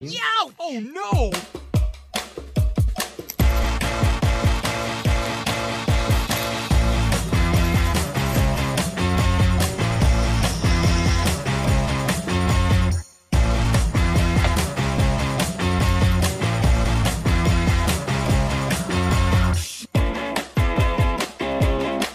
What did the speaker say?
Yow! Oh no!